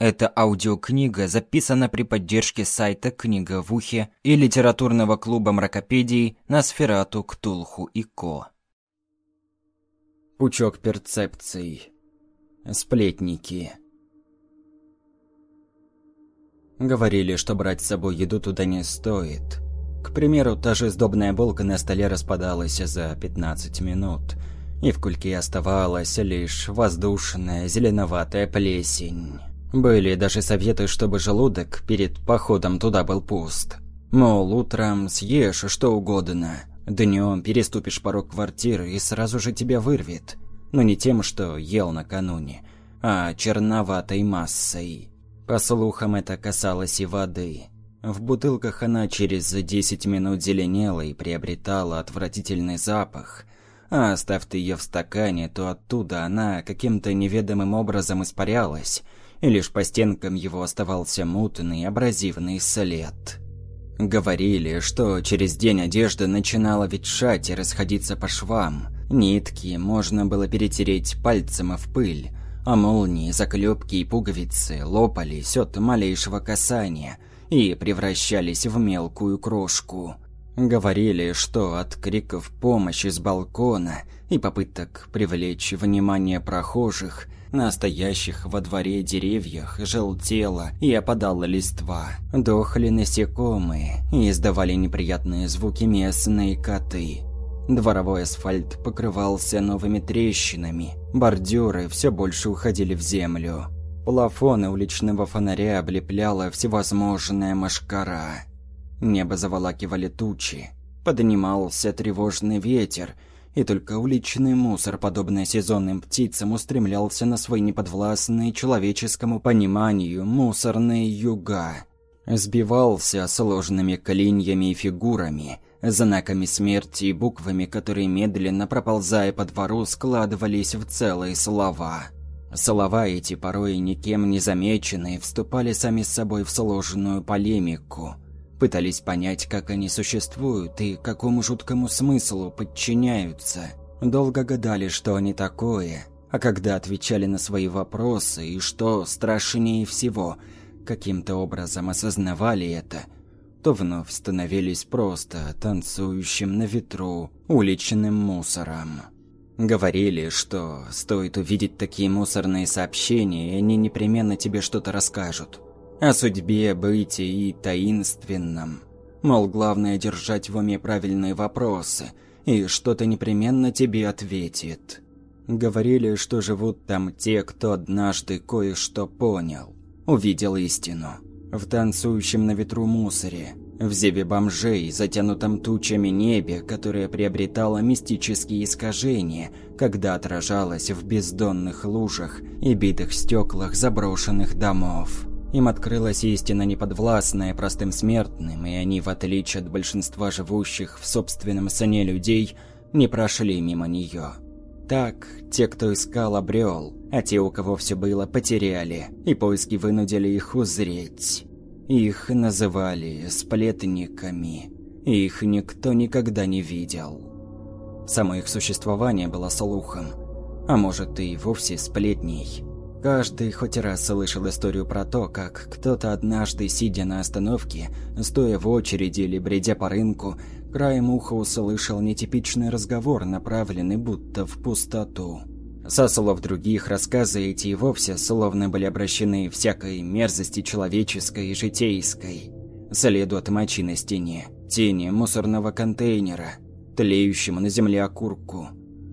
Эта аудиокнига записана при поддержке сайта «Книга в ухе» и литературного клуба мракопедий на Сферату, Ктулху и Ко. Пучок перцепций. Сплетники. Говорили, что брать с собой еду туда не стоит. К примеру, та же сдобная булка на столе распадалась за 15 минут, и в кульке оставалась лишь воздушная зеленоватая плесень. Были даже советы, чтобы желудок перед походом туда был пуст. Мол, утром съешь что угодно, днем переступишь порог квартиры и сразу же тебя вырвет. Но не тем, что ел накануне, а черноватой массой. По слухам, это касалось и воды. В бутылках она через 10 минут зеленела и приобретала отвратительный запах. А оставь ты ее в стакане, то оттуда она каким-то неведомым образом испарялась – и лишь по стенкам его оставался мутный абразивный след. Говорили, что через день одежда начинала ветшать и расходиться по швам. Нитки можно было перетереть пальцем в пыль, а молнии, заклепки и пуговицы лопались от малейшего касания и превращались в мелкую крошку. Говорили, что от криков помощи с балкона и попыток привлечь внимание прохожих – настоящих во дворе деревьях желтела и опадала листва. Дохли насекомые и издавали неприятные звуки местные коты. Дворовой асфальт покрывался новыми трещинами, бордюры все больше уходили в землю. Плафоны уличного фонаря облепляла всевозможная машкара. Небо заволакивали тучи. Поднимался тревожный ветер – и только уличный мусор, подобный сезонным птицам, устремлялся на свои неподвластные человеческому пониманию мусорные юга. Сбивался сложными клиньями и фигурами, знаками смерти и буквами, которые медленно, проползая по двору, складывались в целые слова. Слова эти, порой никем не замеченные, вступали сами с собой в сложную полемику – Пытались понять, как они существуют и какому жуткому смыслу подчиняются. Долго гадали, что они такое, а когда отвечали на свои вопросы и что страшнее всего, каким-то образом осознавали это, то вновь становились просто танцующим на ветру уличным мусором. Говорили, что стоит увидеть такие мусорные сообщения, и они непременно тебе что-то расскажут о судьбе, бытии и таинственном. Мол, главное держать в уме правильные вопросы, и что-то непременно тебе ответит. Говорили, что живут там те, кто однажды кое-что понял, увидел истину. В танцующем на ветру мусоре, в зеве бомжей, затянутом тучами небе, которое приобретало мистические искажения, когда отражалось в бездонных лужах и битых стеклах заброшенных домов. Им открылась истина неподвластная простым смертным, и они, в отличие от большинства живущих в собственном сне людей, не прошли мимо нее. Так, те, кто искал, обрел, а те, у кого все было, потеряли, и поиски вынудили их узреть. Их называли сплетниками, и их никто никогда не видел. Само их существование было слухом, а может и вовсе сплетней. Каждый хоть раз слышал историю про то, как кто-то однажды, сидя на остановке, стоя в очереди или бредя по рынку, краем уха услышал нетипичный разговор, направленный будто в пустоту. Со слов других, рассказы эти и вовсе словно были обращены всякой мерзости человеческой и житейской. Следу от мочи на стене, тени мусорного контейнера, тлеющему на земле окурку,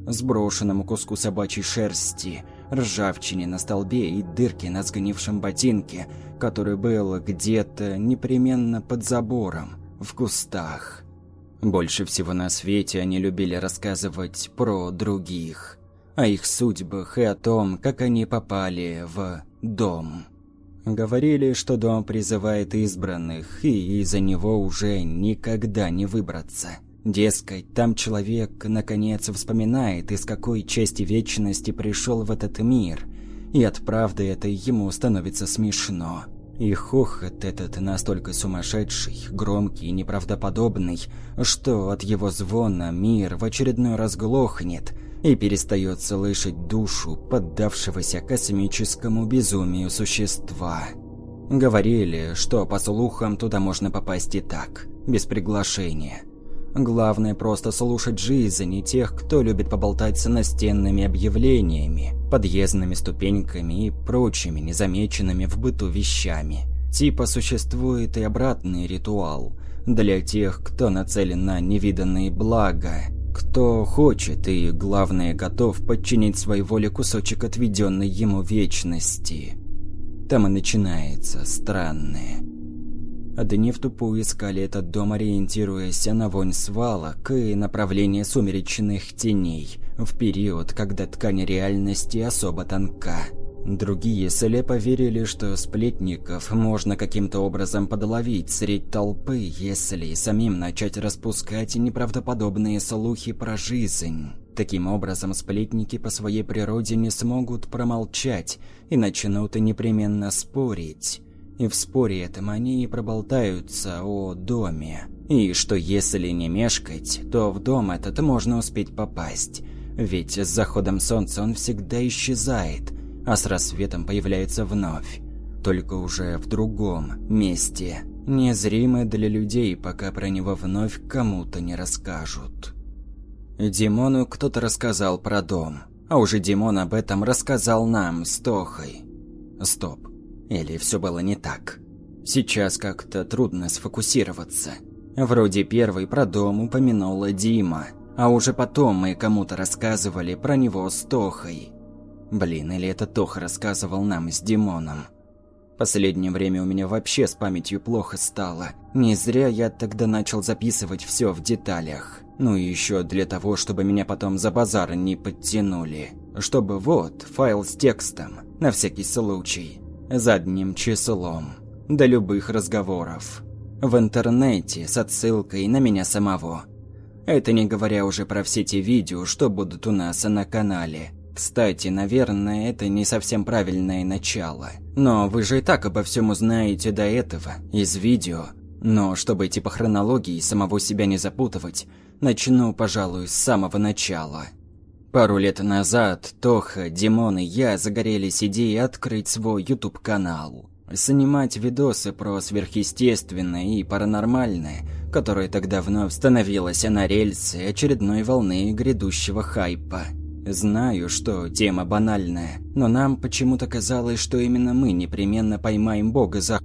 сброшенному куску собачьей шерсти – ржавчине на столбе и дырке на сгнившем ботинке, который был где-то непременно под забором, в кустах. Больше всего на свете они любили рассказывать про других, о их судьбах и о том, как они попали в дом. Говорили, что дом призывает избранных, и из-за него уже никогда не выбраться – Дескать, там человек, наконец, вспоминает, из какой части вечности пришел в этот мир, и от правды этой ему становится смешно. И хохот этот настолько сумасшедший, громкий и неправдоподобный, что от его звона мир в очередной раз глохнет, и перестает слышать душу поддавшегося космическому безумию существа. Говорили, что по слухам туда можно попасть и так, без приглашения. Главное просто слушать жизни тех, кто любит поболтать с настенными объявлениями, подъездными ступеньками и прочими незамеченными в быту вещами. Типа существует и обратный ритуал для тех, кто нацелен на невиданные блага, кто хочет и, главное, готов подчинить своей воле кусочек отведенной ему вечности. Там и начинается странное. Дни в тупую искали этот дом, ориентируясь на вонь свалок и направление сумеречных теней, в период, когда ткань реальности особо тонка. Другие слепо верили, что сплетников можно каким-то образом подловить средь толпы, если самим начать распускать неправдоподобные слухи про жизнь. Таким образом, сплетники по своей природе не смогут промолчать и начнут непременно спорить. И в споре этом они и проболтаются о доме. И что если не мешкать, то в дом этот можно успеть попасть. Ведь с заходом солнца он всегда исчезает, а с рассветом появляется вновь. Только уже в другом месте, незримое для людей, пока про него вновь кому-то не расскажут. Димону кто-то рассказал про дом, а уже Димон об этом рассказал нам с Тохой. Стоп. Или все было не так? Сейчас как-то трудно сфокусироваться. Вроде первый про дом упомянула Дима, а уже потом мы кому-то рассказывали про него с Тохой. Блин, или это Тоха рассказывал нам с Димоном. Последнее время у меня вообще с памятью плохо стало. Не зря я тогда начал записывать все в деталях. Ну и еще для того, чтобы меня потом за базар не подтянули. Чтобы вот, файл с текстом, на всякий случай. Задним числом. До любых разговоров. В интернете с отсылкой на меня самого. Это не говоря уже про все те видео, что будут у нас на канале. Кстати, наверное, это не совсем правильное начало. Но вы же и так обо всем узнаете до этого, из видео. Но чтобы идти по хронологии и самого себя не запутывать, начну, пожалуй, с самого начала. Пару лет назад Тоха, Димон и я загорелись идеей открыть свой YouTube-канал. Снимать видосы про сверхъестественное и паранормальное, которое тогда вновь становилось на рельсы очередной волны грядущего хайпа. Знаю, что тема банальная, но нам почему-то казалось, что именно мы непременно поймаем Бога за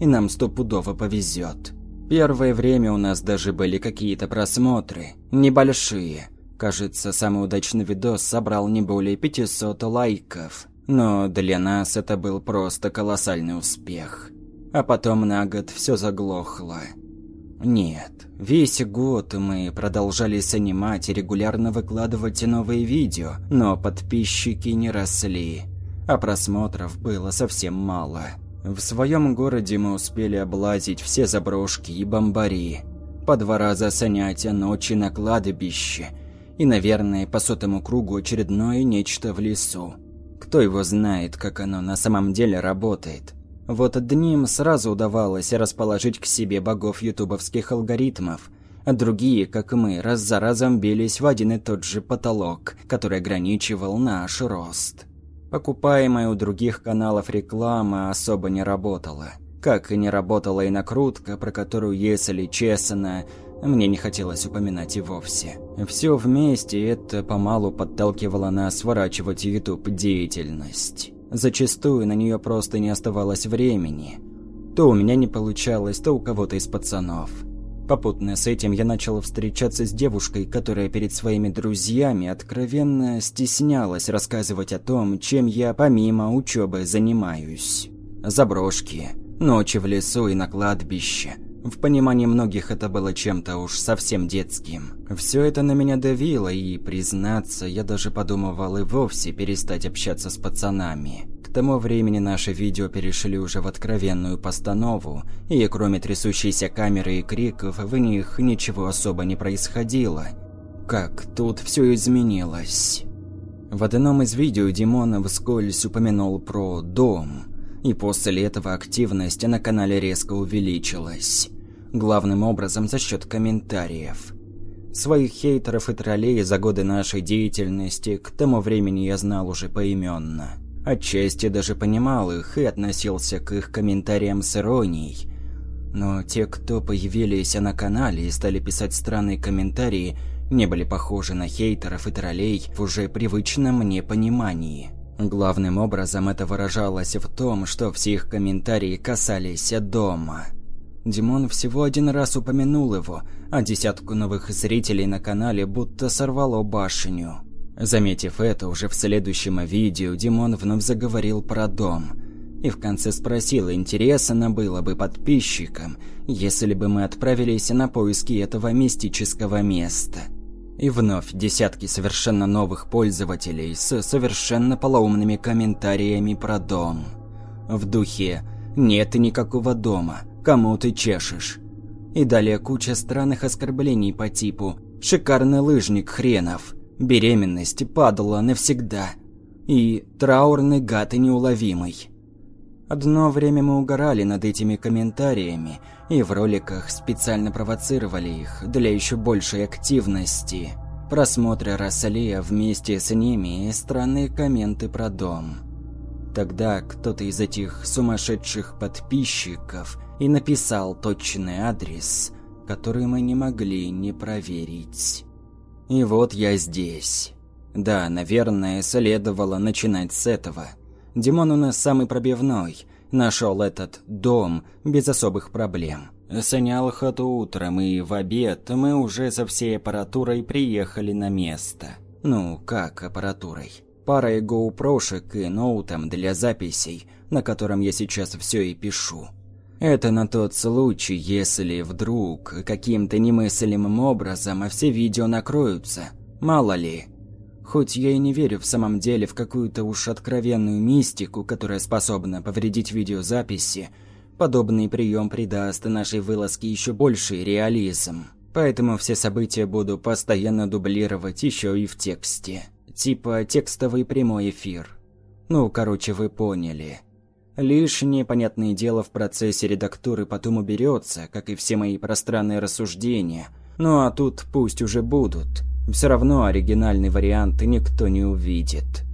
и нам стопудово повезет. Первое время у нас даже были какие-то просмотры, небольшие. Кажется, самый удачный видос собрал не более 500 лайков. Но для нас это был просто колоссальный успех. А потом на год все заглохло. Нет, весь год мы продолжали снимать и регулярно выкладывать новые видео, но подписчики не росли, а просмотров было совсем мало. В своем городе мы успели облазить все заброшки и бомбари, по два раза снять ночи на кладбище и, наверное, по сотому кругу очередное нечто в лесу. Кто его знает, как оно на самом деле работает – вот одним сразу удавалось расположить к себе богов ютубовских алгоритмов, а другие, как мы, раз за разом бились в один и тот же потолок, который ограничивал наш рост. Покупаемая у других каналов реклама особо не работала. Как и не работала и накрутка, про которую, если честно, мне не хотелось упоминать и вовсе. Все вместе это помалу подталкивало нас сворачивать YouTube деятельность. Зачастую на нее просто не оставалось времени. То у меня не получалось, то у кого-то из пацанов. Попутно с этим я начал встречаться с девушкой, которая перед своими друзьями откровенно стеснялась рассказывать о том, чем я помимо учебы занимаюсь. Заброшки, ночи в лесу и на кладбище – в понимании многих это было чем-то уж совсем детским. Все это на меня давило, и, признаться, я даже подумывал и вовсе перестать общаться с пацанами. К тому времени наши видео перешли уже в откровенную постанову, и кроме трясущейся камеры и криков, в них ничего особо не происходило. Как тут все изменилось. В одном из видео Димон вскользь упомянул про «дом», и после этого активность на канале резко увеличилась. Главным образом за счет комментариев. Своих хейтеров и троллей за годы нашей деятельности к тому времени я знал уже поименно. Отчасти даже понимал их и относился к их комментариям с иронией. Но те, кто появились на канале и стали писать странные комментарии, не были похожи на хейтеров и троллей в уже привычном мне понимании. Главным образом это выражалось в том, что все их комментарии касались дома. Димон всего один раз упомянул его, а десятку новых зрителей на канале будто сорвало башню. Заметив это, уже в следующем видео Димон вновь заговорил про дом. И в конце спросил, интересно было бы подписчикам, если бы мы отправились на поиски этого мистического места. И вновь десятки совершенно новых пользователей с совершенно полоумными комментариями про дом. В духе «нет никакого дома», «кому ты чешешь?» И далее куча странных оскорблений по типу «шикарный лыжник хренов», «беременность падала навсегда» и «траурный гад и неуловимый». Одно время мы угорали над этими комментариями и в роликах специально провоцировали их для еще большей активности. Просмотры Рассалия вместе с ними и странные комменты про дом. Тогда кто-то из этих сумасшедших подписчиков и написал точный адрес, который мы не могли не проверить. И вот я здесь. Да, наверное, следовало начинать с этого – Димон у нас самый пробивной. Нашел этот дом без особых проблем. Снял хату утром, и в обед мы уже со всей аппаратурой приехали на место. Ну, как аппаратурой? Парой гоупрошек и ноутом для записей, на котором я сейчас все и пишу. Это на тот случай, если вдруг каким-то немыслимым образом все видео накроются. Мало ли, Хоть я и не верю в самом деле в какую-то уж откровенную мистику, которая способна повредить видеозаписи, подобный прием придаст нашей вылазке еще больший реализм. Поэтому все события буду постоянно дублировать еще и в тексте. Типа текстовый прямой эфир. Ну, короче, вы поняли. Лишнее, понятное дело, в процессе редактуры потом уберется, как и все мои пространные рассуждения. Ну а тут пусть уже будут. Все равно оригинальный вариант никто не увидит.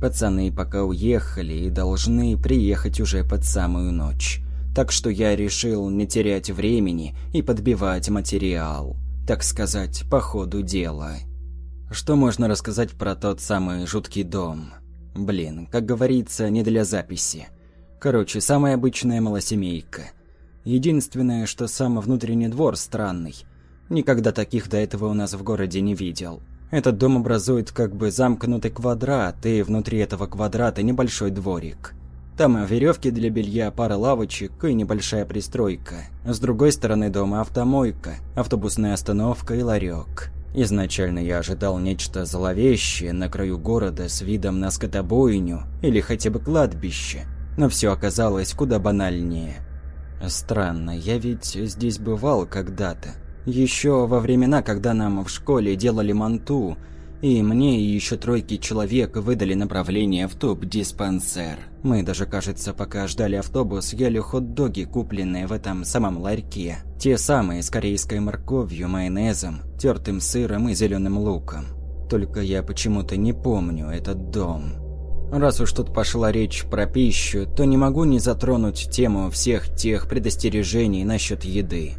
Пацаны пока уехали и должны приехать уже под самую ночь. Так что я решил не терять времени и подбивать материал. Так сказать, по ходу дела. Что можно рассказать про тот самый жуткий дом? Блин, как говорится, не для записи. Короче, самая обычная малосемейка. Единственное, что сам внутренний двор странный. Никогда таких до этого у нас в городе не видел. Этот дом образует как бы замкнутый квадрат, и внутри этого квадрата небольшой дворик. Там веревки для белья, пара лавочек и небольшая пристройка. С другой стороны дома автомойка, автобусная остановка и ларек. Изначально я ожидал нечто зловещее на краю города с видом на скотобойню или хотя бы кладбище, но все оказалось куда банальнее. Странно, я ведь здесь бывал когда-то, еще во времена, когда нам в школе делали манту, и мне и еще тройки человек выдали направление в топ-диспансер. Мы даже, кажется, пока ждали автобус, ели хот-доги, купленные в этом самом ларьке. Те самые с корейской морковью, майонезом, тертым сыром и зеленым луком. Только я почему-то не помню этот дом. Раз уж тут пошла речь про пищу, то не могу не затронуть тему всех тех предостережений насчет еды.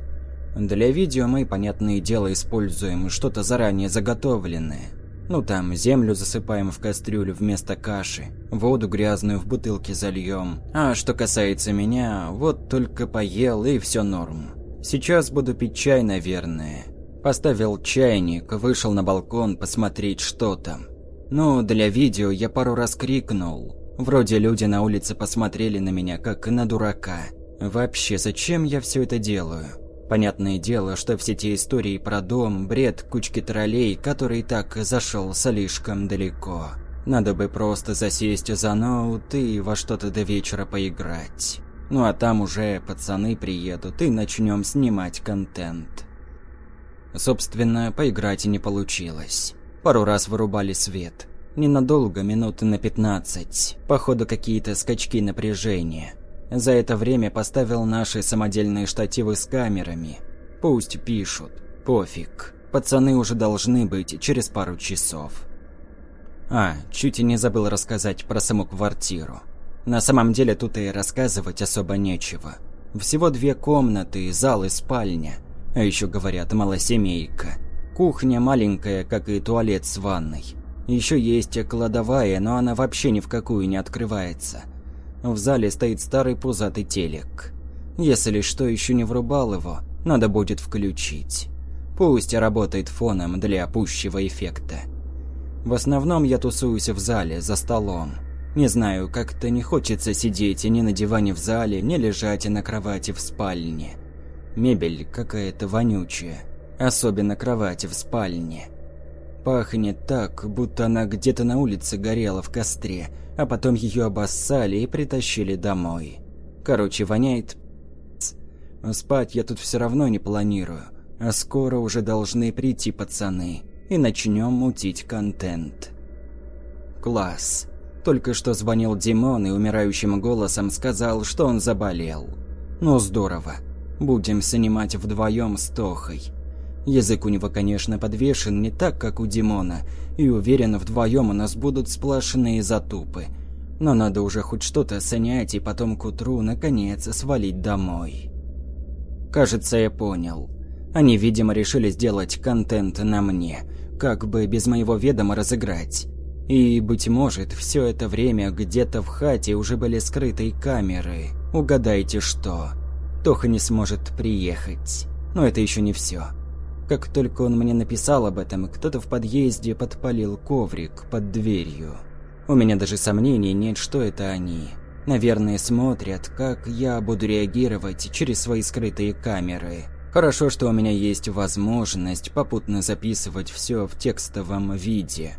Для видео мы, понятное дело, используем что-то заранее заготовленное. Ну там, землю засыпаем в кастрюлю вместо каши, воду грязную в бутылке зальем. А что касается меня, вот только поел и все норм. Сейчас буду пить чай, наверное. Поставил чайник, вышел на балкон посмотреть, что там. Ну, для видео я пару раз крикнул. Вроде люди на улице посмотрели на меня, как на дурака. Вообще, зачем я все это делаю? Понятное дело, что все те истории про дом, бред кучки троллей, который так зашел слишком далеко. Надо бы просто засесть за ноут и во что-то до вечера поиграть. Ну а там уже пацаны приедут и начнем снимать контент. Собственно, поиграть и не получилось. Пару раз вырубали свет. Ненадолго, минуты на 15. Походу какие-то скачки напряжения. За это время поставил наши самодельные штативы с камерами. Пусть пишут, пофиг. Пацаны уже должны быть через пару часов. А, чуть и не забыл рассказать про саму квартиру. На самом деле тут и рассказывать особо нечего. Всего две комнаты, зал и спальня. А еще говорят, малосемейка. Кухня маленькая, как и туалет с ванной. Еще есть кладовая, но она вообще ни в какую не открывается. В зале стоит старый пузатый телек. Если что еще не врубал его, надо будет включить. Пусть работает фоном для пущего эффекта. В основном я тусуюсь в зале, за столом. Не знаю, как-то не хочется сидеть ни на диване в зале, ни лежать на кровати в спальне. Мебель какая-то вонючая, особенно кровать в спальне. Пахнет так, будто она где-то на улице горела в костре, а потом ее обоссали и притащили домой. Короче, воняет Спать я тут все равно не планирую, а скоро уже должны прийти пацаны, и начнем мутить контент. Класс. Только что звонил Димон и умирающим голосом сказал, что он заболел. Ну здорово. Будем снимать вдвоем с Тохой. Язык у него, конечно, подвешен не так, как у Димона, и уверен, вдвоем у нас будут сплошные затупы. Но надо уже хоть что-то снять и потом к утру, наконец, свалить домой. Кажется, я понял. Они, видимо, решили сделать контент на мне, как бы без моего ведома разыграть. И, быть может, все это время где-то в хате уже были скрытые камеры. Угадайте что. Тоха не сможет приехать. Но это еще не все. Как только он мне написал об этом, кто-то в подъезде подпалил коврик под дверью. У меня даже сомнений нет, что это они. Наверное, смотрят, как я буду реагировать через свои скрытые камеры. Хорошо, что у меня есть возможность попутно записывать все в текстовом виде.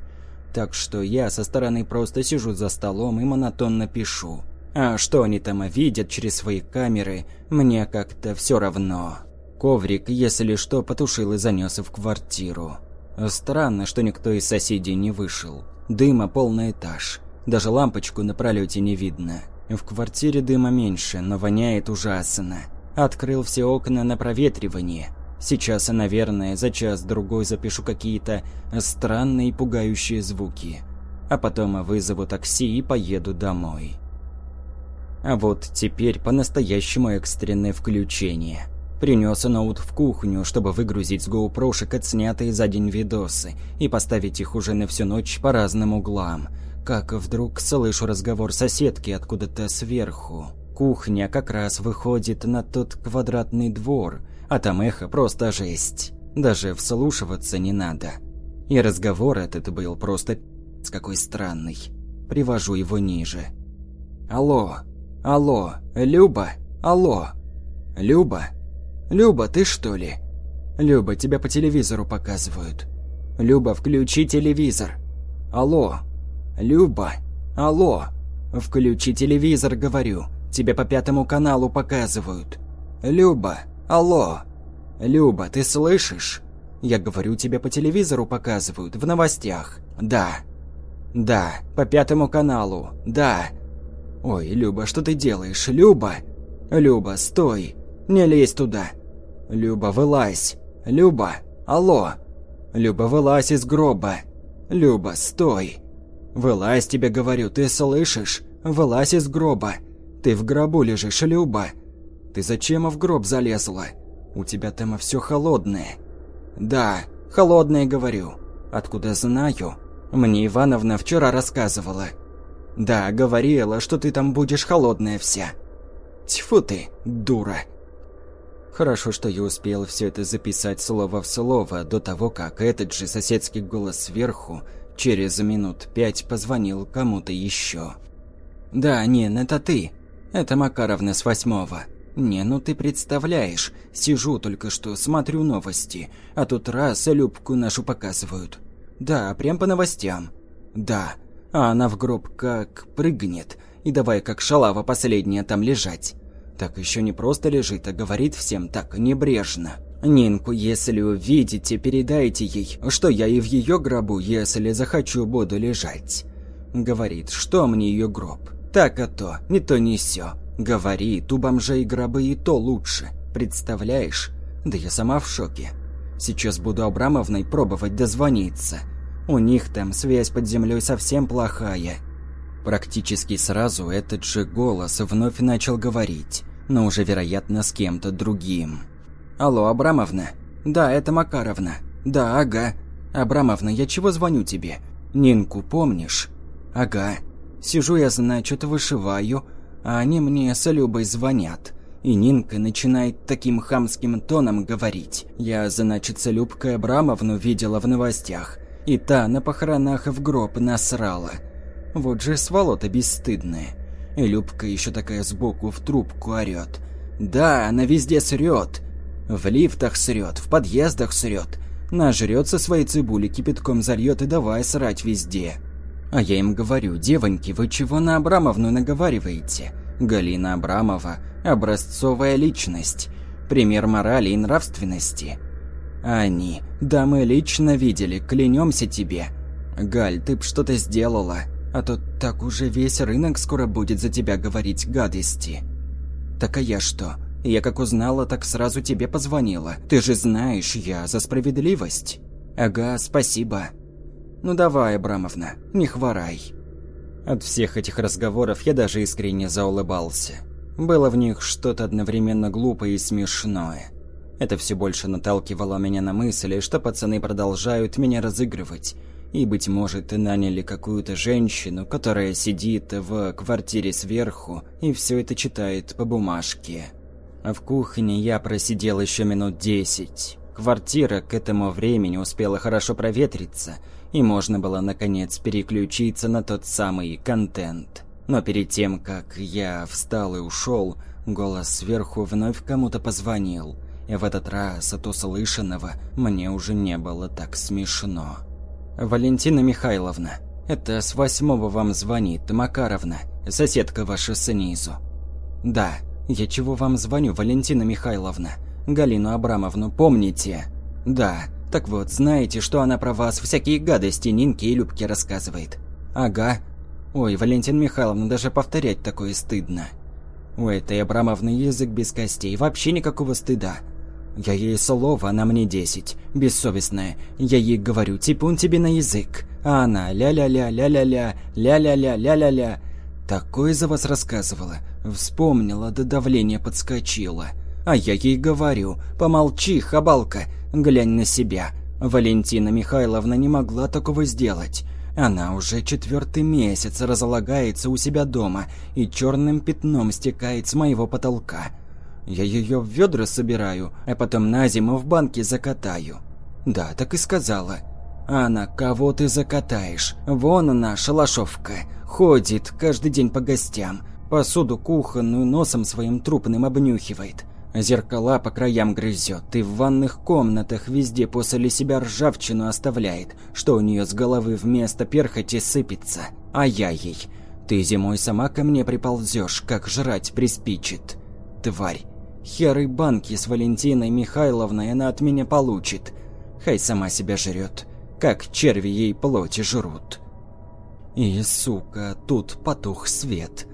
Так что я со стороны просто сижу за столом и монотонно пишу. А что они там видят через свои камеры, мне как-то все равно. Коврик, если что, потушил и занес в квартиру. Странно, что никто из соседей не вышел. Дыма полный этаж. Даже лампочку на пролете не видно. В квартире дыма меньше, но воняет ужасно. Открыл все окна на проветривание. Сейчас, наверное, за час-другой запишу какие-то странные пугающие звуки. А потом вызову такси и поеду домой. А вот теперь по-настоящему экстренное включение. Принес ноут в кухню, чтобы выгрузить с GoPro-шек отснятые за день видосы и поставить их уже на всю ночь по разным углам – как вдруг слышу разговор соседки откуда-то сверху. Кухня как раз выходит на тот квадратный двор, а там эхо просто жесть. Даже вслушиваться не надо. И разговор этот был просто с какой странный. Привожу его ниже. Алло, алло, Люба, алло, Люба, Люба, ты что ли? Люба, тебя по телевизору показывают. Люба, включи телевизор. Алло, «Люба! Алло! Включи телевизор, говорю. Тебе по пятому каналу показывают. Люба! Алло! Люба, ты слышишь? Я говорю, тебе по телевизору показывают, в новостях. Да. Да, по пятому каналу. Да. Ой, Люба, что ты делаешь? Люба! Люба, стой! Не лезь туда! Люба, вылазь! Люба! Алло! Люба, вылазь из гроба! Люба, стой! «Вылазь, тебе говорю, ты слышишь? Вылазь из гроба! Ты в гробу лежишь, Люба! Ты зачем в гроб залезла? У тебя там все холодное!» «Да, холодное, говорю. Откуда знаю? Мне Ивановна вчера рассказывала. Да, говорила, что ты там будешь холодная вся. Тьфу ты, дура!» Хорошо, что я успел все это записать слово в слово до того, как этот же соседский голос сверху Через минут пять позвонил кому-то еще. «Да, Нин, это ты. Это Макаровна с восьмого. Не, ну ты представляешь, сижу только что, смотрю новости, а тут раз Любку нашу показывают. Да, прям по новостям. Да, а она в гроб как прыгнет, и давай как шалава последняя там лежать. Так еще не просто лежит, а говорит всем так небрежно. Нинку, если увидите, передайте ей, что я и в ее гробу, если захочу, буду лежать. Говорит, что мне ее гроб. Так а то, не то не сё. Говорит, у бомжей гробы и то лучше. Представляешь? Да я сама в шоке. Сейчас буду Абрамовной пробовать дозвониться. У них там связь под землей совсем плохая. Практически сразу этот же голос вновь начал говорить, но уже, вероятно, с кем-то другим. «Алло, Абрамовна?» «Да, это Макаровна». «Да, ага». «Абрамовна, я чего звоню тебе? Нинку помнишь?» «Ага. Сижу я, значит, вышиваю, а они мне с Любой звонят. И Нинка начинает таким хамским тоном говорить. Я, значит, с Любкой Абрамовну видела в новостях. И та на похоронах в гроб насрала. Вот же сволота бесстыдная. И Любка еще такая сбоку в трубку орёт. Да, она везде срет. В лифтах срет, в подъездах срет. Нажрется своей цибули, кипятком зальет и давай срать везде. А я им говорю, девоньки, вы чего на Абрамовну наговариваете? Галина Абрамова – образцовая личность, пример морали и нравственности. Они, да мы лично видели, клянемся тебе. Галь, ты б что-то сделала, а то так уже весь рынок скоро будет за тебя говорить гадости. Так а я что? Я как узнала, так сразу тебе позвонила. Ты же знаешь, я за справедливость. Ага, спасибо. Ну давай, Абрамовна, не хворай. От всех этих разговоров я даже искренне заулыбался. Было в них что-то одновременно глупое и смешное. Это все больше наталкивало меня на мысли, что пацаны продолжают меня разыгрывать. И, быть может, наняли какую-то женщину, которая сидит в квартире сверху и все это читает по бумажке. А в кухне я просидел еще минут десять. Квартира к этому времени успела хорошо проветриться, и можно было наконец переключиться на тот самый контент. Но перед тем, как я встал и ушел, голос сверху вновь кому-то позвонил. И в этот раз от услышанного мне уже не было так смешно. «Валентина Михайловна, это с восьмого вам звонит Макаровна, соседка ваша снизу». «Да, я чего вам звоню, Валентина Михайловна? Галину Абрамовну помните?» «Да, так вот, знаете, что она про вас всякие гадости Нинке и Любке рассказывает? Ага. Ой, Валентин Михайловна, даже повторять такое стыдно. У этой Абрамовны язык без костей, вообще никакого стыда. Я ей слово, она мне десять. Бессовестная. Я ей говорю, типун тебе на язык. А она ля-ля-ля, ля-ля-ля, ля-ля-ля, ля-ля-ля. Такое за вас рассказывала. Вспомнила, до давления подскочила. А я ей говорю, помолчи, хабалка, Глянь на себя. Валентина Михайловна не могла такого сделать. Она уже четвертый месяц разлагается у себя дома и черным пятном стекает с моего потолка. Я ее в ведра собираю, а потом на зиму в банке закатаю. Да, так и сказала. Она, кого ты закатаешь? Вон она, шалашовка. Ходит каждый день по гостям. Посуду кухонную носом своим трупным обнюхивает. Зеркала по краям грызет и в ванных комнатах везде после себя ржавчину оставляет, что у нее с головы вместо перхоти сыпется. А я ей. Ты зимой сама ко мне приползешь, как жрать приспичит. Тварь. Херы банки с Валентиной Михайловной она от меня получит. Хай сама себя жрет, как черви ей плоти жрут. И, сука, тут потух свет.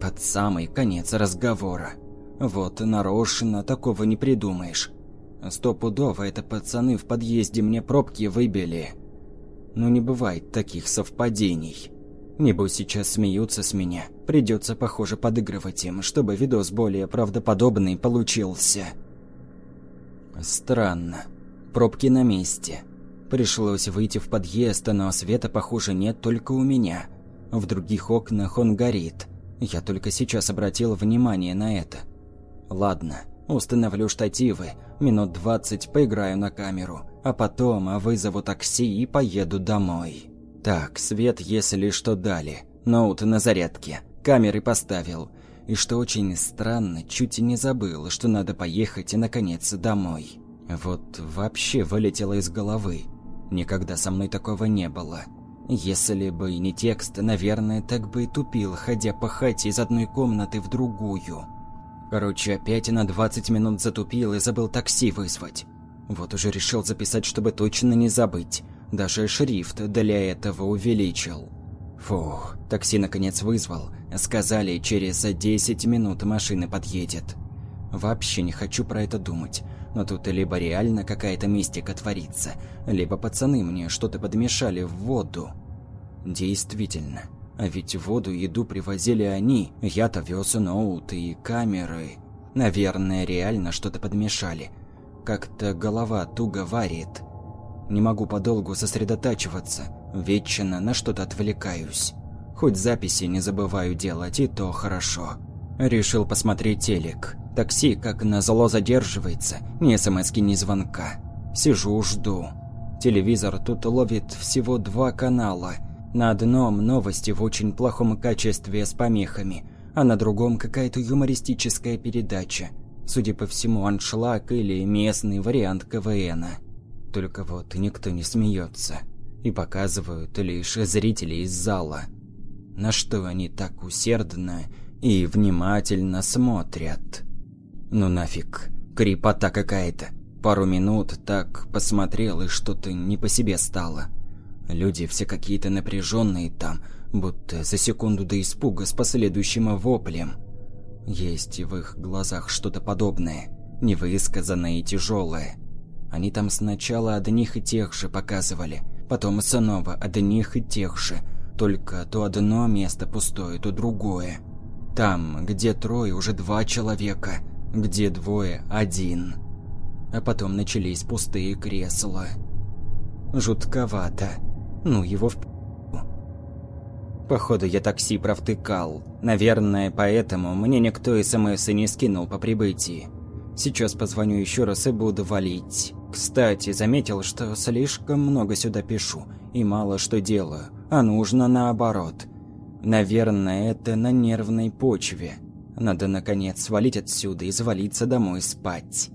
Под самый конец разговора. Вот нарочно такого не придумаешь. Стопудово это пацаны в подъезде мне пробки выбили. Но не бывает таких совпадений. Небось сейчас смеются с меня. Придется, похоже, подыгрывать им, чтобы видос более правдоподобный получился. Странно. Пробки на месте. Пришлось выйти в подъезд, но света, похоже, нет только у меня. В других окнах он горит. Я только сейчас обратил внимание на это. Ладно, установлю штативы, минут 20 поиграю на камеру, а потом вызову такси и поеду домой. Так, свет если что дали, ноут на зарядке, камеры поставил. И что очень странно, чуть и не забыл, что надо поехать и наконец домой. Вот вообще вылетело из головы. Никогда со мной такого не было. Если бы не текст, наверное, так бы и тупил, ходя по хате из одной комнаты в другую. Короче, опять на 20 минут затупил и забыл такси вызвать. Вот уже решил записать, чтобы точно не забыть. Даже шрифт для этого увеличил. Фух, такси наконец вызвал. Сказали, через 10 минут машина подъедет. Вообще не хочу про это думать. Но тут либо реально какая-то мистика творится, либо пацаны мне что-то подмешали в воду. Действительно. А ведь воду и еду привозили они. Я-то вез ноуты и камеры. Наверное, реально что-то подмешали. Как-то голова туго варит. Не могу подолгу сосредотачиваться. Вечно на что-то отвлекаюсь. Хоть записи не забываю делать, и то хорошо. Решил посмотреть телек. Такси, как назло, задерживается. Ни смс ни звонка. Сижу, жду. Телевизор тут ловит всего два канала. На одном новости в очень плохом качестве с помехами, а на другом какая-то юмористическая передача. Судя по всему, аншлаг или местный вариант КВНа. Только вот никто не смеется. И показывают лишь зрители из зала. На что они так усердно и внимательно смотрят. Ну нафиг, крепота какая-то. Пару минут так посмотрел и что-то не по себе стало. Люди все какие-то напряженные там, будто за секунду до испуга с последующим воплем. Есть в их глазах что-то подобное, невысказанное и тяжелое. Они там сначала одних и тех же показывали, потом снова одних и тех же, только то одно место пустое, то другое. Там, где трое, уже два человека, где двое – один. А потом начались пустые кресла. Жутковато. Ну его в Походу, я такси провтыкал. Наверное, поэтому мне никто СМС и не скинул по прибытии. Сейчас позвоню еще раз и буду валить. Кстати, заметил, что слишком много сюда пишу и мало что делаю, а нужно наоборот. Наверное, это на нервной почве. Надо, наконец, свалить отсюда и завалиться домой спать.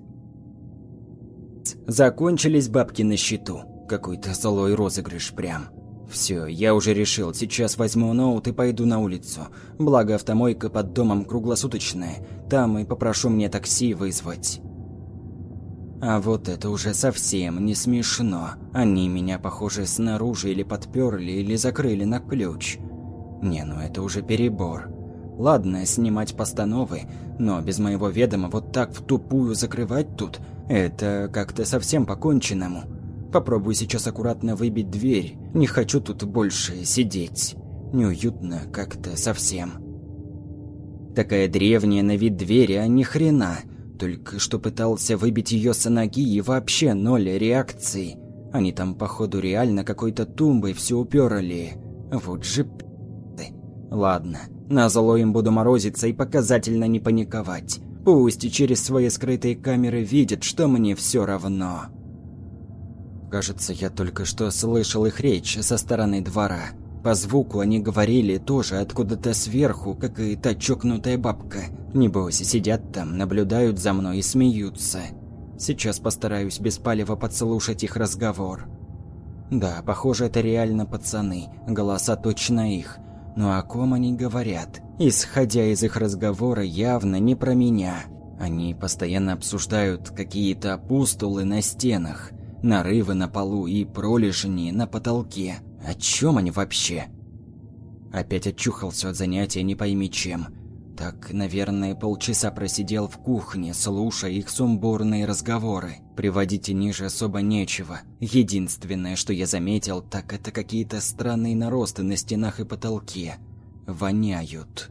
Закончились бабки на счету. Какой-то злой розыгрыш прям. Все, я уже решил, сейчас возьму ноут и пойду на улицу. Благо автомойка под домом круглосуточная, там и попрошу мне такси вызвать. А вот это уже совсем не смешно. Они меня, похоже, снаружи или подперли, или закрыли на ключ. Не, ну это уже перебор. Ладно, снимать постановы, но без моего ведома вот так в тупую закрывать тут – это как-то совсем по-конченному. Попробую сейчас аккуратно выбить дверь. Не хочу тут больше сидеть. Неуютно как-то совсем. Такая древняя на вид дверь, а ни хрена. Только что пытался выбить ее с ноги и вообще ноль реакции. Они там, походу, реально какой-то тумбой все уперли. Вот же Ладно, назло им буду морозиться и показательно не паниковать. Пусть и через свои скрытые камеры видят, что мне все равно. Кажется, я только что слышал их речь со стороны двора. По звуку они говорили тоже откуда-то сверху, как и та чокнутая бабка. Небось, сидят там, наблюдают за мной и смеются. Сейчас постараюсь без палева подслушать их разговор. Да, похоже, это реально пацаны, голоса точно их. Но о ком они говорят? Исходя из их разговора, явно не про меня. Они постоянно обсуждают какие-то апустулы на стенах, нарывы на полу и пролежни на потолке. О чем они вообще? Опять очухался от занятия не пойми чем. Так, наверное, полчаса просидел в кухне, слушая их сумбурные разговоры. Приводить ниже особо нечего. Единственное, что я заметил, так это какие-то странные наросты на стенах и потолке. Воняют.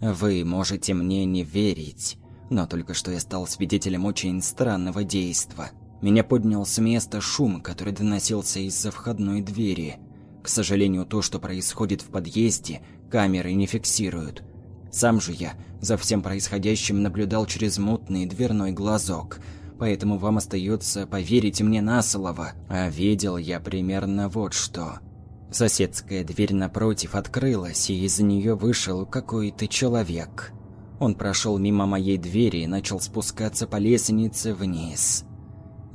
Вы можете мне не верить, но только что я стал свидетелем очень странного действа. Меня поднял с места шум, который доносился из-за входной двери. К сожалению, то, что происходит в подъезде, камеры не фиксируют. Сам же я за всем происходящим наблюдал через мутный дверной глазок, поэтому вам остается поверить мне на слово. А видел я примерно вот что. Соседская дверь напротив открылась, и из нее вышел какой-то человек. Он прошел мимо моей двери и начал спускаться по лестнице вниз.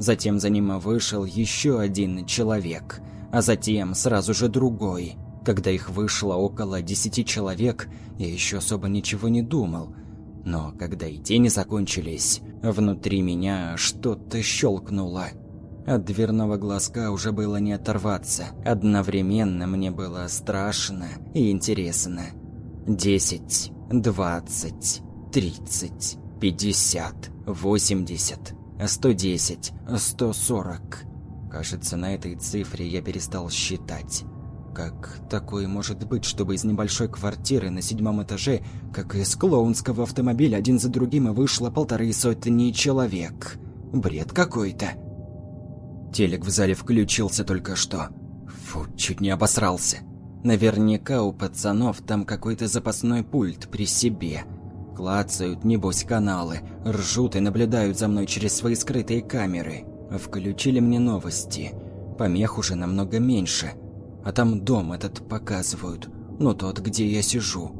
Затем за ним вышел еще один человек, а затем сразу же другой – когда их вышло около десяти человек, я еще особо ничего не думал. Но когда и тени закончились, внутри меня что-то щелкнуло. От дверного глазка уже было не оторваться. Одновременно мне было страшно и интересно. Десять, двадцать, тридцать, пятьдесят, восемьдесят, сто десять, сто сорок. Кажется, на этой цифре я перестал считать. Как такое может быть, чтобы из небольшой квартиры на седьмом этаже, как из клоунского автомобиля, один за другим вышло полторы сотни человек? Бред какой-то. Телек в зале включился только что. Фу, чуть не обосрался. Наверняка у пацанов там какой-то запасной пульт при себе. Клацают, небось, каналы, ржут и наблюдают за мной через свои скрытые камеры. Включили мне новости. Помех уже намного меньше. А там дом этот показывают. Ну, тот, где я сижу.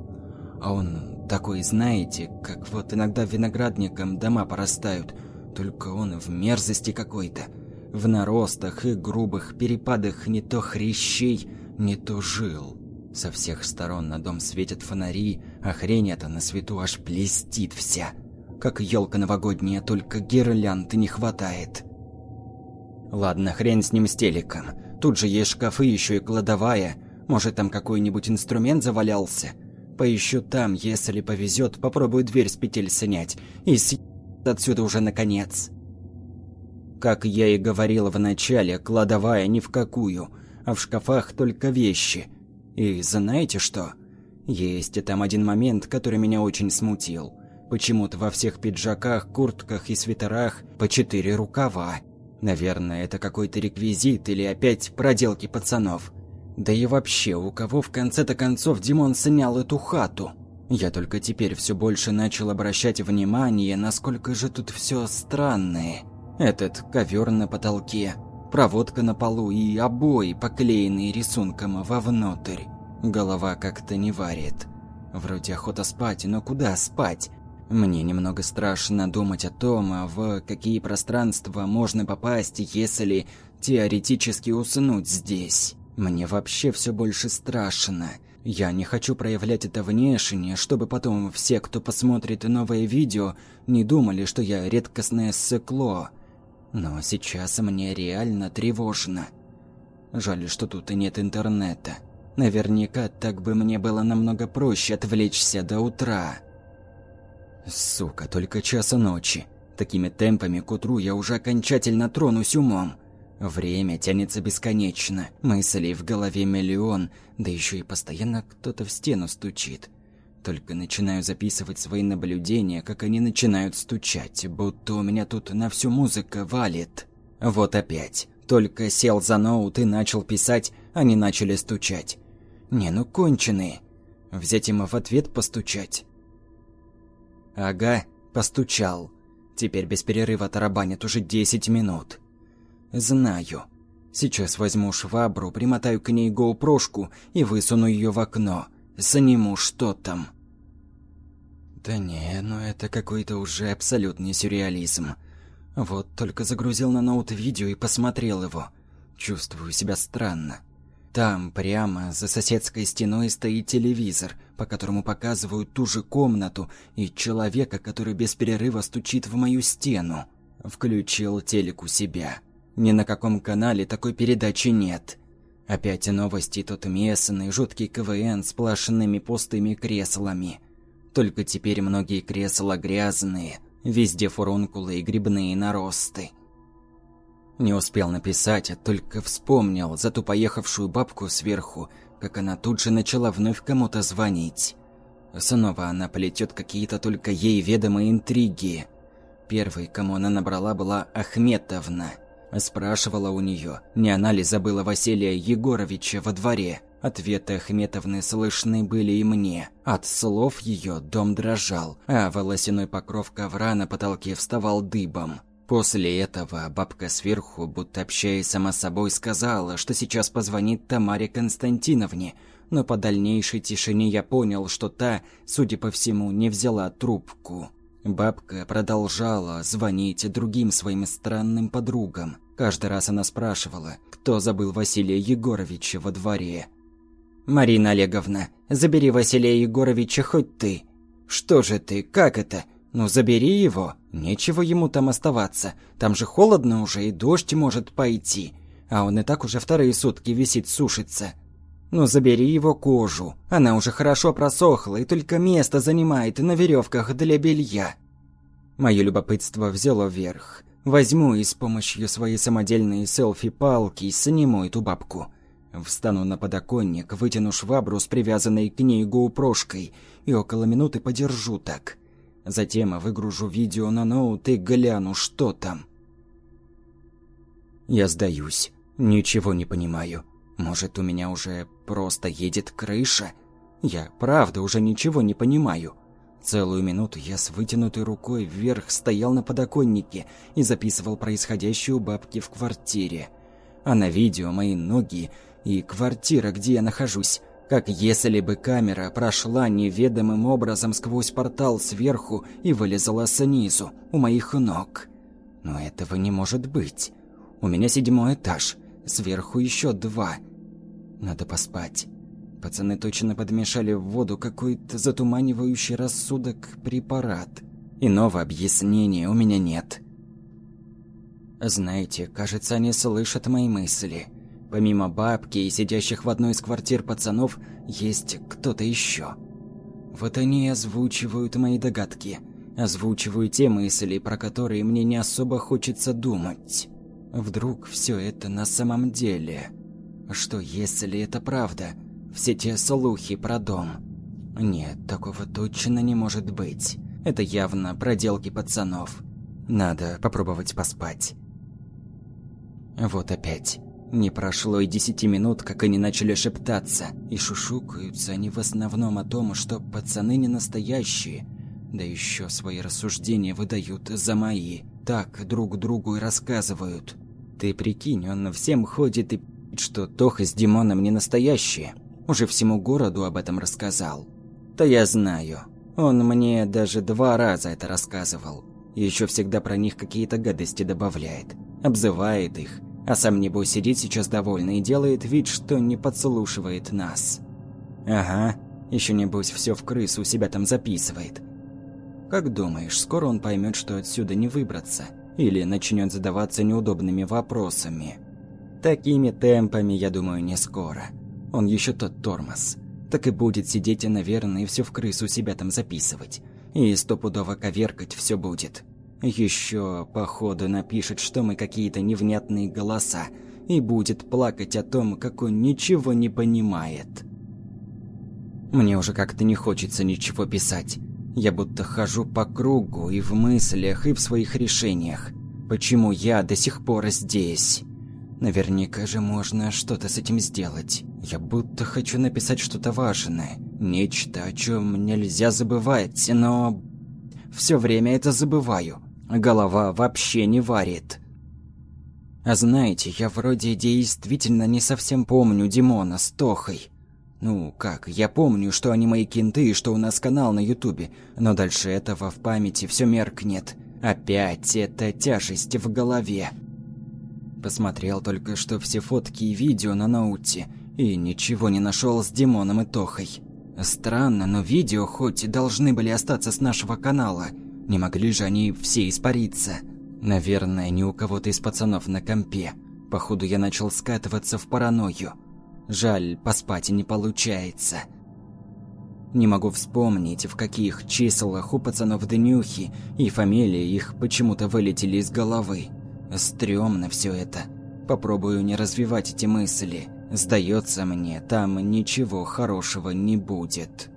А он такой, знаете, как вот иногда виноградником дома порастают. Только он в мерзости какой-то. В наростах и грубых перепадах не то хрящей, не то жил. Со всех сторон на дом светят фонари, а хрень эта на свету аж блестит вся. Как елка новогодняя, только гирлянды не хватает. Ладно, хрен с ним с телеком. Тут же есть шкафы, еще и кладовая. Может, там какой-нибудь инструмент завалялся? Поищу там, если повезет, попробую дверь с петель снять. И с... отсюда уже наконец. Как я и говорил в начале, кладовая ни в какую, а в шкафах только вещи. И знаете что? Есть там один момент, который меня очень смутил. Почему-то во всех пиджаках, куртках и свитерах по четыре рукава. Наверное, это какой-то реквизит или опять проделки пацанов. Да и вообще, у кого в конце-то концов Димон снял эту хату? Я только теперь все больше начал обращать внимание, насколько же тут все странное. Этот ковер на потолке, проводка на полу и обои, поклеенные рисунком вовнутрь. Голова как-то не варит. Вроде охота спать, но куда спать? Мне немного страшно думать о том, а в какие пространства можно попасть, если теоретически уснуть здесь. Мне вообще все больше страшно. Я не хочу проявлять это внешне, чтобы потом все, кто посмотрит новое видео, не думали, что я редкостное сыкло. Но сейчас мне реально тревожно. Жаль, что тут и нет интернета. Наверняка так бы мне было намного проще отвлечься до утра. Сука, только часа ночи. Такими темпами к утру я уже окончательно тронусь умом. Время тянется бесконечно, мыслей в голове миллион, да еще и постоянно кто-то в стену стучит. Только начинаю записывать свои наблюдения, как они начинают стучать, будто у меня тут на всю музыка валит. Вот опять. Только сел за ноут и начал писать, они начали стучать. Не, ну конченые. Взять им в ответ постучать. Ага, постучал. Теперь без перерыва тарабанит уже 10 минут. Знаю. Сейчас возьму швабру, примотаю к ней гоупрошку и высуну ее в окно. Заниму, что там. Да не, ну это какой-то уже абсолютный сюрреализм. Вот только загрузил на ноут видео и посмотрел его. Чувствую себя странно. Там, прямо за соседской стеной, стоит телевизор, по которому показывают ту же комнату и человека, который без перерыва стучит в мою стену. Включил телек у себя. Ни на каком канале такой передачи нет. Опять новости тот местный, жуткий КВН с сплошными пустыми креслами. Только теперь многие кресла грязные, везде фурункулы и грибные наросты. Не успел написать, а только вспомнил за ту поехавшую бабку сверху, как она тут же начала вновь кому-то звонить. Снова она плетет какие-то только ей ведомые интриги. Первой, кому она набрала, была Ахметовна. Спрашивала у нее, не она ли забыла Василия Егоровича во дворе. Ответы Ахметовны слышны были и мне. От слов ее дом дрожал, а волосяной покров ковра на потолке вставал дыбом. После этого бабка сверху, будто общаясь сама собой, сказала, что сейчас позвонит Тамаре Константиновне, но по дальнейшей тишине я понял, что та, судя по всему, не взяла трубку. Бабка продолжала звонить другим своим странным подругам. Каждый раз она спрашивала, кто забыл Василия Егоровича во дворе. «Марина Олеговна, забери Василия Егоровича хоть ты». «Что же ты, как это? Ну забери его, нечего ему там оставаться. Там же холодно уже и дождь может пойти. А он и так уже вторые сутки висит сушится. Ну забери его кожу. Она уже хорошо просохла и только место занимает на веревках для белья. Мое любопытство взяло вверх. Возьму и с помощью своей самодельной селфи-палки сниму эту бабку. Встану на подоконник, вытяну швабру с привязанной к ней гоупрошкой и около минуты подержу так. Затем выгружу видео на ноут и гляну, что там. Я сдаюсь. Ничего не понимаю. Может, у меня уже просто едет крыша? Я правда уже ничего не понимаю. Целую минуту я с вытянутой рукой вверх стоял на подоконнике и записывал происходящее у бабки в квартире. А на видео мои ноги и квартира, где я нахожусь. Как если бы камера прошла неведомым образом сквозь портал сверху и вылезала снизу, у моих ног. Но этого не может быть. У меня седьмой этаж, сверху еще два. Надо поспать. Пацаны точно подмешали в воду какой-то затуманивающий рассудок препарат. Иного объяснения у меня нет. Знаете, кажется, они слышат мои мысли. Помимо бабки и сидящих в одной из квартир пацанов, есть кто-то еще. Вот они и озвучивают мои догадки. Озвучивают те мысли, про которые мне не особо хочется думать. Вдруг все это на самом деле? Что если это правда? Все те слухи про дом. Нет, такого точно не может быть. Это явно проделки пацанов. Надо попробовать поспать. Вот опять. Не прошло и десяти минут, как они начали шептаться, и шушукаются они в основном о том, что пацаны не настоящие, да еще свои рассуждения выдают за мои. Так друг другу и рассказывают. Ты прикинь, он всем ходит и что Тоха с Димоном не настоящие. Уже всему городу об этом рассказал. Да я знаю. Он мне даже два раза это рассказывал. Еще всегда про них какие-то гадости добавляет. Обзывает их. А сам небось сидит сейчас довольный и делает вид, что не подслушивает нас. Ага, еще небось все в крысу себя там записывает. Как думаешь, скоро он поймет, что отсюда не выбраться? Или начнет задаваться неудобными вопросами? Такими темпами, я думаю, не скоро. Он еще тот тормоз. Так и будет сидеть, наверное, и все в крысу себя там записывать. И стопудово коверкать все будет. Еще, походу, напишет, что мы какие-то невнятные голоса, и будет плакать о том, как он ничего не понимает. Мне уже как-то не хочется ничего писать. Я будто хожу по кругу и в мыслях, и в своих решениях. Почему я до сих пор здесь? Наверняка же можно что-то с этим сделать. Я будто хочу написать что-то важное, нечто, о чем нельзя забывать, но все время это забываю. Голова вообще не варит. А знаете, я вроде действительно не совсем помню Димона с Тохой. Ну, как, я помню, что они мои кенты и что у нас канал на ютубе, но дальше этого в памяти все меркнет. Опять эта тяжесть в голове. Посмотрел только что все фотки и видео на ноуте, и ничего не нашел с Димоном и Тохой. Странно, но видео хоть и должны были остаться с нашего канала. Не могли же они все испариться. Наверное, ни у кого-то из пацанов на компе. Походу, я начал скатываться в паранойю. Жаль, поспать не получается. Не могу вспомнить, в каких числах у пацанов днюхи, и фамилии их почему-то вылетели из головы. Стремно все это. Попробую не развивать эти мысли. Сдается мне, там ничего хорошего не будет.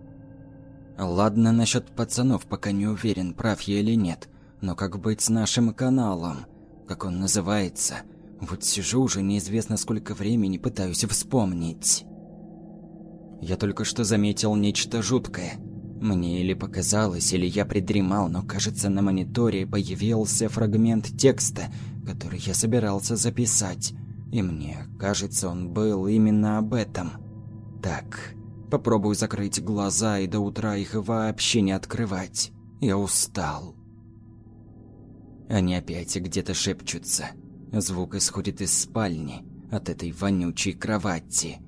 Ладно, насчет пацанов пока не уверен, прав я или нет. Но как быть с нашим каналом? Как он называется? Вот сижу уже неизвестно сколько времени, пытаюсь вспомнить. Я только что заметил нечто жуткое. Мне или показалось, или я придремал, но кажется на мониторе появился фрагмент текста, который я собирался записать. И мне кажется, он был именно об этом. Так, попробую закрыть глаза и до утра их вообще не открывать. Я устал. Они опять где-то шепчутся. Звук исходит из спальни, от этой вонючей кровати.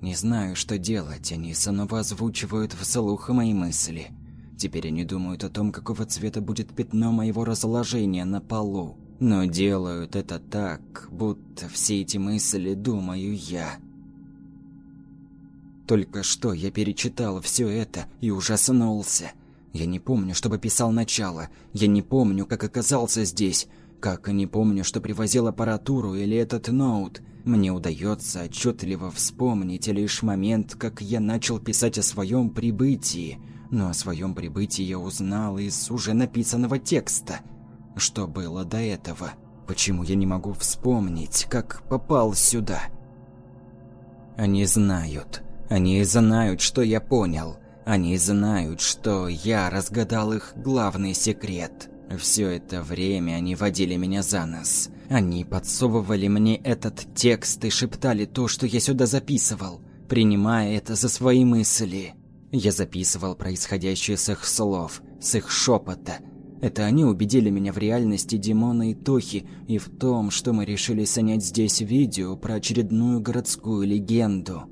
Не знаю, что делать, они снова озвучивают вслух мои мысли. Теперь они думают о том, какого цвета будет пятно моего разложения на полу. Но делают это так, будто все эти мысли думаю я. Только что я перечитал все это и ужаснулся. Я не помню, чтобы писал начало. Я не помню, как оказался здесь. Как не помню, что привозил аппаратуру или этот ноут. Мне удается отчетливо вспомнить лишь момент, как я начал писать о своем прибытии. Но о своем прибытии я узнал из уже написанного текста. Что было до этого? Почему я не могу вспомнить, как попал сюда? Они знают. Они знают, что я понял. Они знают, что я разгадал их главный секрет. Все это время они водили меня за нос. Они подсовывали мне этот текст и шептали то, что я сюда записывал, принимая это за свои мысли. Я записывал происходящее с их слов, с их шепота. Это они убедили меня в реальности Димона и Тохи и в том, что мы решили снять здесь видео про очередную городскую легенду.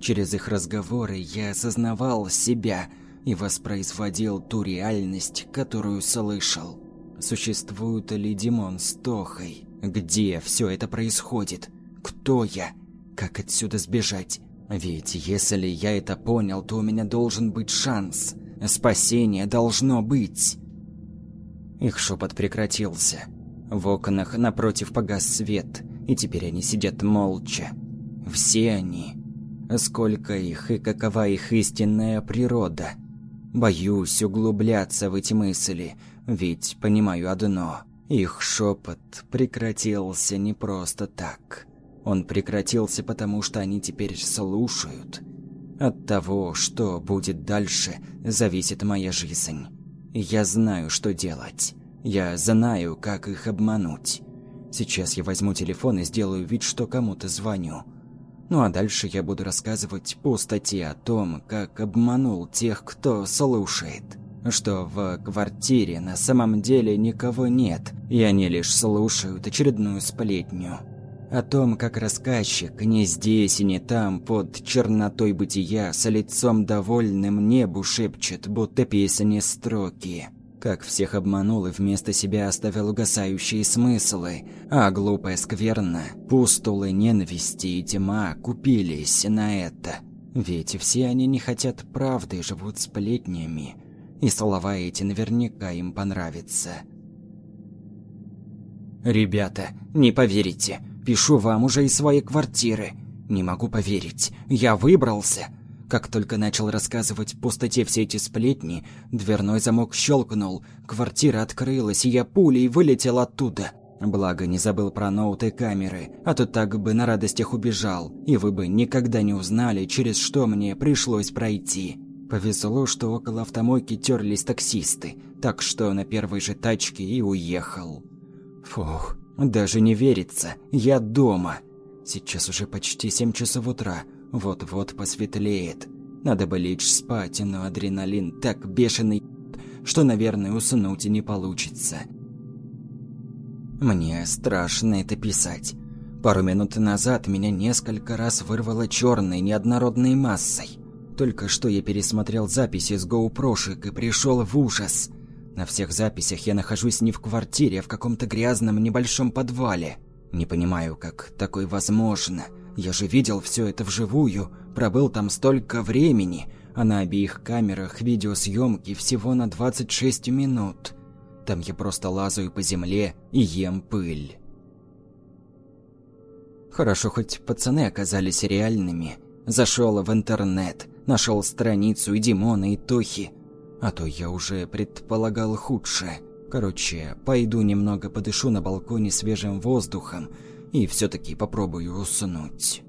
Через их разговоры я осознавал себя и воспроизводил ту реальность, которую слышал. Существует ли Димон с Тохой? Где все это происходит? Кто я? Как отсюда сбежать? Ведь если я это понял, то у меня должен быть шанс. Спасение должно быть. Их шепот прекратился. В окнах напротив погас свет, и теперь они сидят молча. Все они. Сколько их и какова их истинная природа? Боюсь углубляться в эти мысли, ведь понимаю одно. Их шепот прекратился не просто так. Он прекратился потому, что они теперь слушают. От того, что будет дальше, зависит моя жизнь. Я знаю, что делать. Я знаю, как их обмануть. Сейчас я возьму телефон и сделаю вид, что кому-то звоню. Ну а дальше я буду рассказывать пустоте о том, как обманул тех, кто слушает. Что в квартире на самом деле никого нет, и они лишь слушают очередную сплетню. О том, как рассказчик не здесь и не там, под чернотой бытия, с лицом довольным небу шепчет, будто песни строки. Как всех обманул и вместо себя оставил угасающие смыслы, а глупая скверна, пустулы ненависти и тьма купились на это. Ведь все они не хотят правды, живут сплетнями, и слова эти наверняка им понравятся. «Ребята, не поверите, Пишу вам уже из своей квартиры. Не могу поверить. Я выбрался. Как только начал рассказывать в пустоте все эти сплетни, дверной замок щелкнул, квартира открылась, и я пулей вылетел оттуда. Благо, не забыл про ноут и камеры, а то так бы на радостях убежал, и вы бы никогда не узнали, через что мне пришлось пройти. Повезло, что около автомойки терлись таксисты, так что на первой же тачке и уехал. Фух, даже не верится, я дома. Сейчас уже почти семь часов утра, вот-вот посветлеет. Надо бы лечь спать, но адреналин так бешеный, что, наверное, уснуть и не получится. Мне страшно это писать. Пару минут назад меня несколько раз вырвало черной неоднородной массой. Только что я пересмотрел записи с гоупрошек и пришел в ужас – на всех записях я нахожусь не в квартире, а в каком-то грязном небольшом подвале. Не понимаю, как такое возможно. Я же видел все это вживую, пробыл там столько времени, а на обеих камерах видеосъемки всего на 26 минут. Там я просто лазаю по земле и ем пыль. Хорошо, хоть пацаны оказались реальными. Зашел в интернет, нашел страницу и Димона, и Тохи. А то я уже предполагал худшее. Короче, пойду немного подышу на балконе свежим воздухом и все-таки попробую уснуть.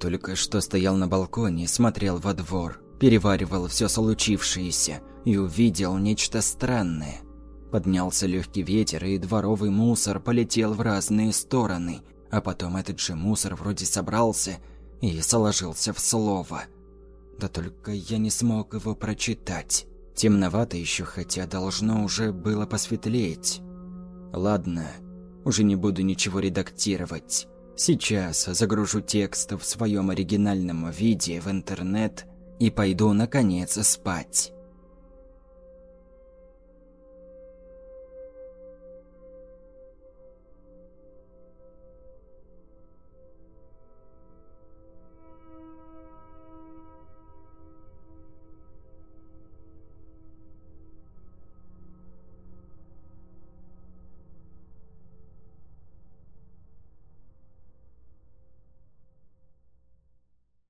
Только что стоял на балконе, смотрел во двор, переваривал все случившееся и увидел нечто странное. Поднялся легкий ветер, и дворовый мусор полетел в разные стороны, а потом этот же мусор вроде собрался и сложился в слово – да только я не смог его прочитать. Темновато еще, хотя должно уже было посветлеть. Ладно, уже не буду ничего редактировать. Сейчас загружу текст в своем оригинальном виде в интернет и пойду наконец спать.